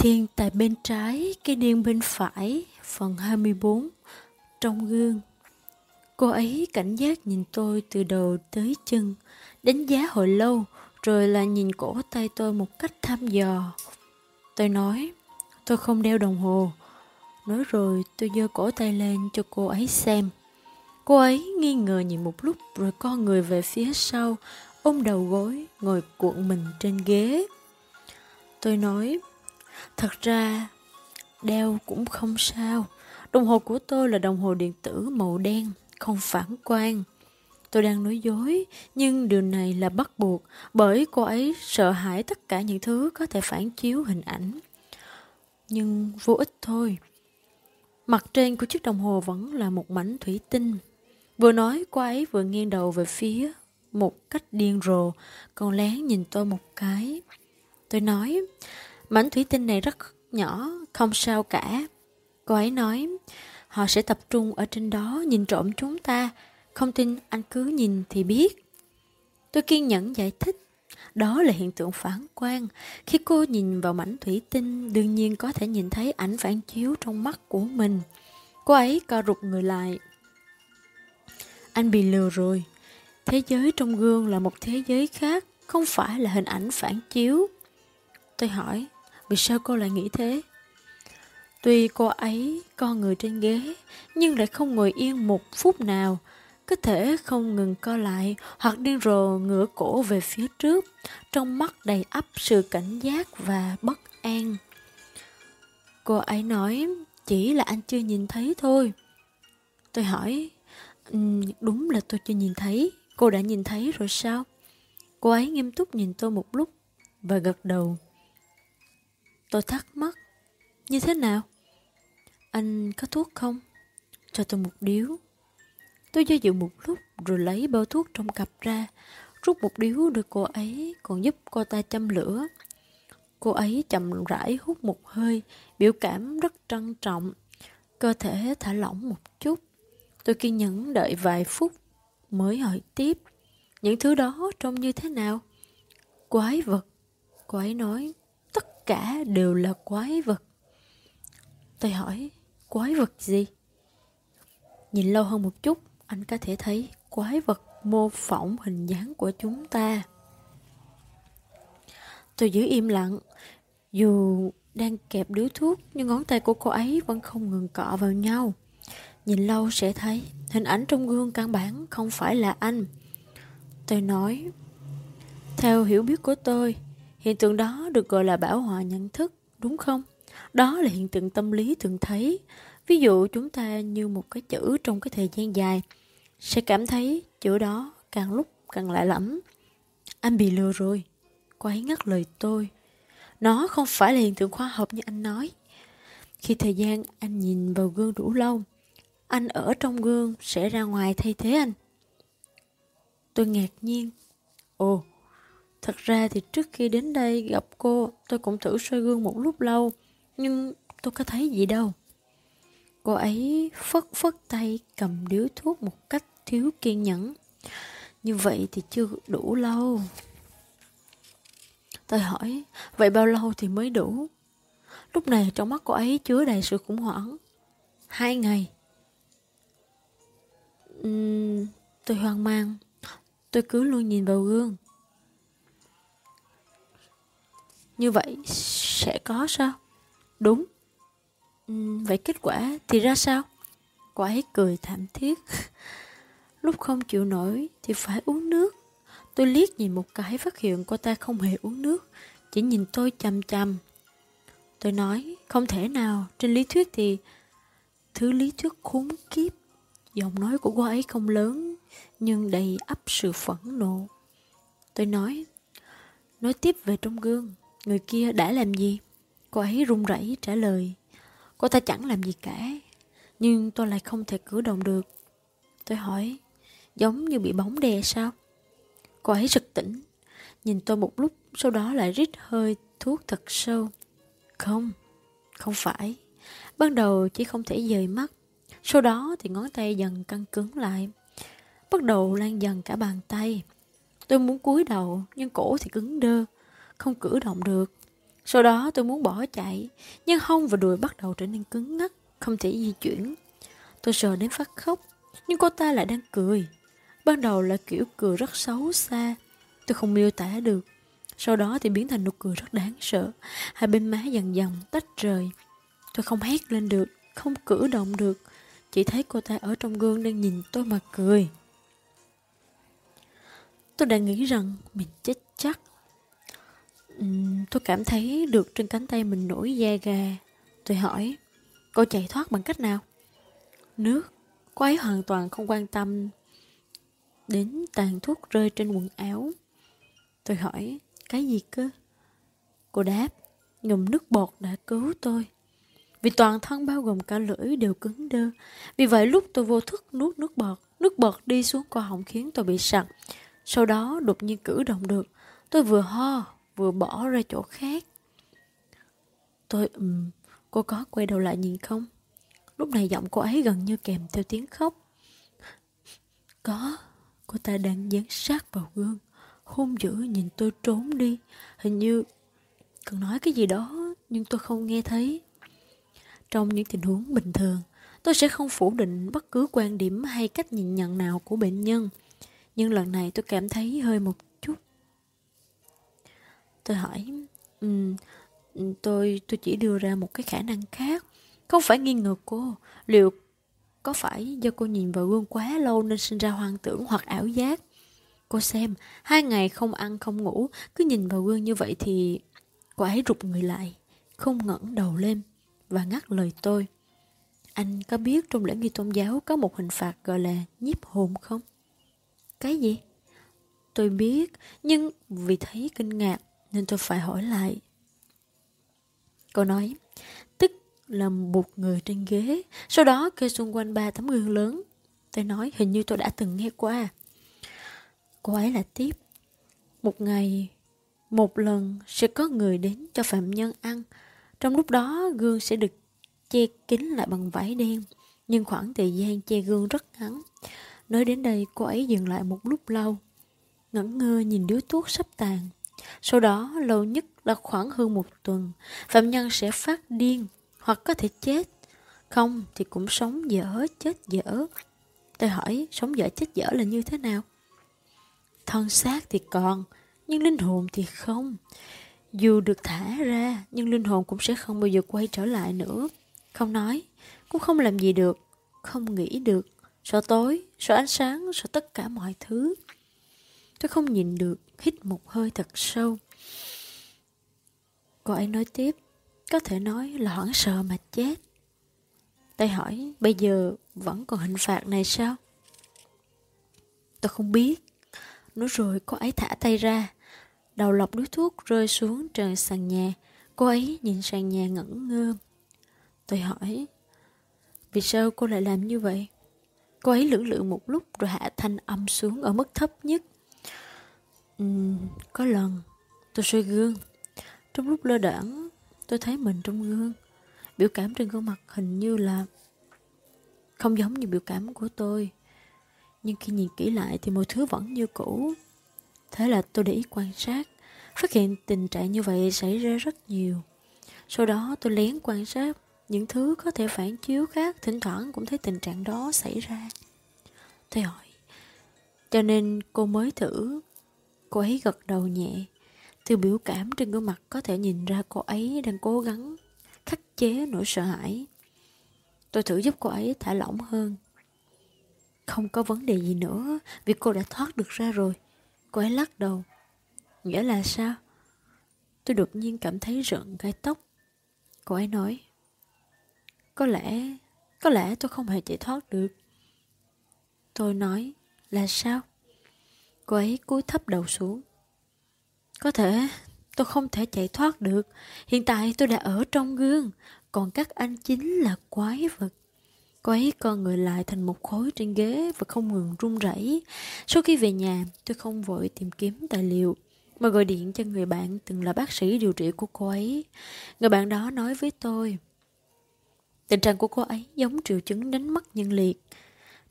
Thiên tại bên trái, cái điên bên phải, phần 24, trong gương. Cô ấy cảnh giác nhìn tôi từ đầu tới chân, đánh giá hồi lâu, rồi là nhìn cổ tay tôi một cách thăm dò. Tôi nói, tôi không đeo đồng hồ. Nói rồi tôi giơ cổ tay lên cho cô ấy xem. Cô ấy nghi ngờ nhìn một lúc rồi co người về phía sau, ôm đầu gối, ngồi cuộn mình trên ghế. Tôi nói, thật ra đeo cũng không sao. Đồng hồ của tôi là đồng hồ điện tử màu đen, không phản quang. Tôi đang nói dối, nhưng điều này là bắt buộc bởi cô ấy sợ hãi tất cả những thứ có thể phản chiếu hình ảnh. Nhưng vô ích thôi. Mặt trên của chiếc đồng hồ vẫn là một mảnh thủy tinh. Vừa nói cô ấy vừa nghiêng đầu về phía một cách điên rồ, còn lén nhìn tôi một cái. Tôi nói, mảnh thủy tinh này rất nhỏ, không sao cả. Cô ấy nói, họ sẽ tập trung ở trên đó nhìn trộm chúng ta, không tin anh cứ nhìn thì biết. Tôi kiên nhẫn giải thích. Đó là hiện tượng phản quang. Khi cô nhìn vào mảnh thủy tinh, đương nhiên có thể nhìn thấy ảnh phản chiếu trong mắt của mình. Cô ấy co rụt người lại. Anh bị lừa rồi. Thế giới trong gương là một thế giới khác, không phải là hình ảnh phản chiếu. Tôi hỏi, vì sao cô lại nghĩ thế? Tuy cô ấy con người trên ghế, nhưng lại không ngồi yên một phút nào, có thể không ngừng co lại hoặc điên rồ ngửa cổ về phía trước, trong mắt đầy ắp sự cảnh giác và bất an. Cô ấy nói, chỉ là anh chưa nhìn thấy thôi. Tôi hỏi, um, đúng là tôi chưa nhìn thấy, cô đã nhìn thấy rồi sao? Cô ấy nghiêm túc nhìn tôi một lúc và gật đầu. Tôi thắc mắc, như thế nào? Anh có thuốc không? Cho tôi một điếu. Tôi do dự một lúc rồi lấy bao thuốc trong cặp ra, rút một điếu được cô ấy, còn giúp cô ta châm lửa. Cô ấy chậm rãi hút một hơi, biểu cảm rất trân trọng. Cơ thể thả lỏng một chút. Tôi kiên nhẫn đợi vài phút mới hỏi tiếp. Những thứ đó trông như thế nào? Quái vật. Cô ấy nói, cả đều là quái vật. Tôi hỏi, quái vật gì? Nhìn lâu hơn một chút, anh có thể thấy quái vật mô phỏng hình dáng của chúng ta. Tôi giữ im lặng, dù đang kẹp điếu thuốc nhưng ngón tay của cô ấy vẫn không ngừng cọ vào nhau. Nhìn lâu sẽ thấy hình ảnh trong gương căn bản không phải là anh. Tôi nói, theo hiểu biết của tôi, hiện tượng đó được gọi là bảo hòa nhận thức, đúng không? Đó là hiện tượng tâm lý thường thấy. Ví dụ chúng ta như một cái chữ trong cái thời gian dài, sẽ cảm thấy chữ đó càng lúc càng lạ lẫm. Anh bị lừa rồi. Cô ấy ngắt lời tôi. Nó không phải là hiện tượng khoa học như anh nói. Khi thời gian anh nhìn vào gương đủ lâu, anh ở trong gương sẽ ra ngoài thay thế anh. Tôi ngạc nhiên. Ồ, thật ra thì trước khi đến đây gặp cô, tôi cũng thử soi gương một lúc lâu, nhưng tôi có thấy gì đâu. Cô ấy phất phất tay cầm điếu thuốc một cách thiếu kiên nhẫn. Như vậy thì chưa đủ lâu. Tôi hỏi, vậy bao lâu thì mới đủ? Lúc này trong mắt cô ấy chứa đầy sự khủng hoảng. Hai ngày. Uhm, tôi hoang mang. Tôi cứ luôn nhìn vào gương. Như vậy sẽ có sao? Đúng. Uhm, vậy kết quả thì ra sao? Cô ấy cười thảm thiết. Lúc không chịu nổi thì phải uống nước. Tôi liếc nhìn một cái phát hiện cô ta không hề uống nước, chỉ nhìn tôi chằm chằm. Tôi nói, không thể nào, trên lý thuyết thì... Thứ lý thuyết khốn kiếp. Giọng nói của cô ấy không lớn, nhưng đầy ấp sự phẫn nộ. Tôi nói, nói tiếp về trong gương, người kia đã làm gì? Cô ấy run rẩy trả lời, cô ta chẳng làm gì cả, nhưng tôi lại không thể cử động được. Tôi hỏi, giống như bị bóng đè sao? Cô ấy rực tỉnh, nhìn tôi một lúc, sau đó lại rít hơi thuốc thật sâu. Không, không phải. Ban đầu chỉ không thể dời mắt, sau đó thì ngón tay dần căng cứng lại. Bắt đầu lan dần cả bàn tay. Tôi muốn cúi đầu, nhưng cổ thì cứng đơ, không cử động được. Sau đó tôi muốn bỏ chạy, nhưng hông và đùi bắt đầu trở nên cứng ngắc, không thể di chuyển. Tôi sợ đến phát khóc, nhưng cô ta lại đang cười. Ban đầu là kiểu cười rất xấu xa, tôi không miêu tả được. Sau đó thì biến thành nụ cười rất đáng sợ, hai bên má dần dần tách rời. Tôi không hét lên được, không cử động được, chỉ thấy cô ta ở trong gương đang nhìn tôi mà cười. Tôi đã nghĩ rằng mình chết chắc. Uhm, tôi cảm thấy được trên cánh tay mình nổi da gà. Tôi hỏi, cô chạy thoát bằng cách nào? Nước, cô ấy hoàn toàn không quan tâm đến tàn thuốc rơi trên quần áo. Tôi hỏi, cái gì cơ? Cô đáp, ngụm nước bọt đã cứu tôi. Vì toàn thân bao gồm cả lưỡi đều cứng đơ. Vì vậy lúc tôi vô thức nuốt nước bọt, nước bọt đi xuống cổ họng khiến tôi bị sặc. Sau đó đột nhiên cử động được. Tôi vừa ho, vừa bỏ ra chỗ khác. Tôi ừm, cô có quay đầu lại nhìn không? Lúc này giọng cô ấy gần như kèm theo tiếng khóc. Có, cô ta đang dán sát vào gương, hung dữ nhìn tôi trốn đi. Hình như cần nói cái gì đó, nhưng tôi không nghe thấy. Trong những tình huống bình thường, tôi sẽ không phủ định bất cứ quan điểm hay cách nhìn nhận nào của bệnh nhân. Nhưng lần này tôi cảm thấy hơi một. Tôi hỏi, um, tôi tôi chỉ đưa ra một cái khả năng khác. Không phải nghi ngờ cô, liệu có phải do cô nhìn vào gương quá lâu nên sinh ra hoang tưởng hoặc ảo giác? Cô xem, hai ngày không ăn không ngủ, cứ nhìn vào gương như vậy thì cô ấy rụt người lại, không ngẩng đầu lên và ngắt lời tôi. Anh có biết trong lễ nghi tôn giáo có một hình phạt gọi là nhiếp hồn không? Cái gì? Tôi biết, nhưng vì thấy kinh ngạc nên tôi phải hỏi lại. Cô nói, tức là một người trên ghế, sau đó kê xung quanh ba tấm gương lớn. Tôi nói hình như tôi đã từng nghe qua. Cô ấy là tiếp. Một ngày, một lần sẽ có người đến cho phạm nhân ăn. Trong lúc đó gương sẽ được che kín lại bằng vải đen, nhưng khoảng thời gian che gương rất ngắn. Nói đến đây cô ấy dừng lại một lúc lâu, ngẩn ngơ nhìn điếu thuốc sắp tàn. Sau đó lâu nhất là khoảng hơn một tuần, phạm nhân sẽ phát điên hoặc có thể chết. Không thì cũng sống dở, chết dở. Tôi hỏi sống dở chết dở là như thế nào? Thân xác thì còn, nhưng linh hồn thì không. Dù được thả ra, nhưng linh hồn cũng sẽ không bao giờ quay trở lại nữa. Không nói, cũng không làm gì được, không nghĩ được. Sợ tối, sợ ánh sáng, sợ tất cả mọi thứ. Tôi không nhìn được, hít một hơi thật sâu. Cô ấy nói tiếp, có thể nói là hoảng sợ mà chết. Tôi hỏi, bây giờ vẫn còn hình phạt này sao? Tôi không biết. Nói rồi cô ấy thả tay ra. Đầu lọc đuối thuốc rơi xuống trần sàn nhà. Cô ấy nhìn sàn nhà ngẩn ngơ. Tôi hỏi, vì sao cô lại làm như vậy? Cô ấy lưỡng lự một lúc rồi hạ thanh âm xuống ở mức thấp nhất. Uhm, có lần, tôi soi gương. Trong lúc lơ đãng, tôi thấy mình trong gương. Biểu cảm trên gương mặt hình như là không giống như biểu cảm của tôi. Nhưng khi nhìn kỹ lại thì mọi thứ vẫn như cũ. Thế là tôi để ý quan sát, phát hiện tình trạng như vậy xảy ra rất nhiều. Sau đó tôi lén quan sát những thứ có thể phản chiếu khác, thỉnh thoảng cũng thấy tình trạng đó xảy ra. Tôi hỏi, cho nên cô mới thử. Cô ấy gật đầu nhẹ, từ biểu cảm trên gương mặt có thể nhìn ra cô ấy đang cố gắng khắc chế nỗi sợ hãi. Tôi thử giúp cô ấy thả lỏng hơn. Không có vấn đề gì nữa, vì cô đã thoát được ra rồi. Cô ấy lắc đầu. Nghĩa là sao? Tôi đột nhiên cảm thấy rợn gai tóc. Cô ấy nói. Có lẽ, có lẽ tôi không hề chạy thoát được. Tôi nói, là sao? Cô ấy cúi thấp đầu xuống. Có thể, tôi không thể chạy thoát được. Hiện tại tôi đã ở trong gương, còn các anh chính là quái vật. Cô ấy con người lại thành một khối trên ghế và không ngừng run rẩy. Sau khi về nhà, tôi không vội tìm kiếm tài liệu, mà gọi điện cho người bạn từng là bác sĩ điều trị của cô ấy. Người bạn đó nói với tôi, tình trạng của cô ấy giống triệu chứng đánh mất nhân liệt.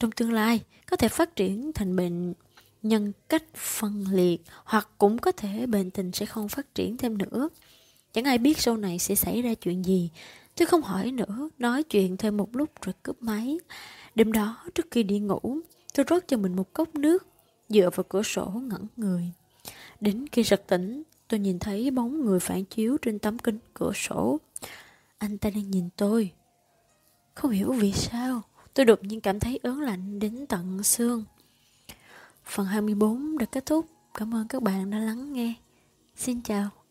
Trong tương lai, có thể phát triển thành bệnh nhân cách phân liệt hoặc cũng có thể bệnh tình sẽ không phát triển thêm nữa. Chẳng ai biết sau này sẽ xảy ra chuyện gì. Tôi không hỏi nữa, nói chuyện thêm một lúc rồi cướp máy. Đêm đó, trước khi đi ngủ, tôi rót cho mình một cốc nước, dựa vào cửa sổ ngẩn người. Đến khi sực tỉnh, tôi nhìn thấy bóng người phản chiếu trên tấm kính cửa sổ. Anh ta đang nhìn tôi. Không hiểu vì sao, tôi đột nhiên cảm thấy ớn lạnh đến tận xương. Phần 24 đã kết thúc. Cảm ơn các bạn đã lắng nghe. Xin chào.